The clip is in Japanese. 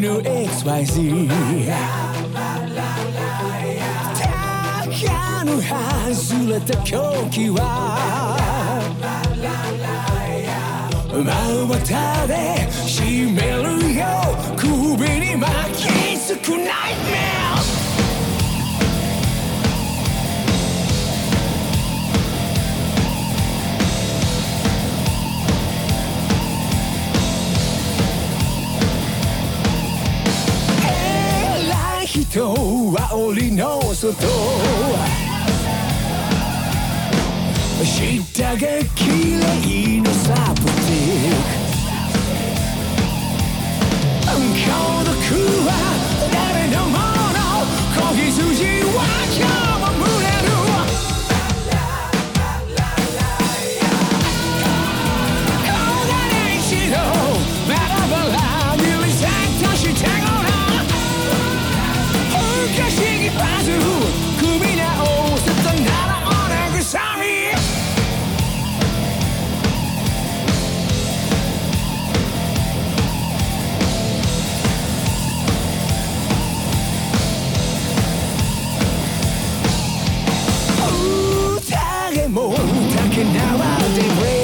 の XYZ 高の外れた狂気は真綿で締めるよ。人は檻の外下が綺麗のサプ We.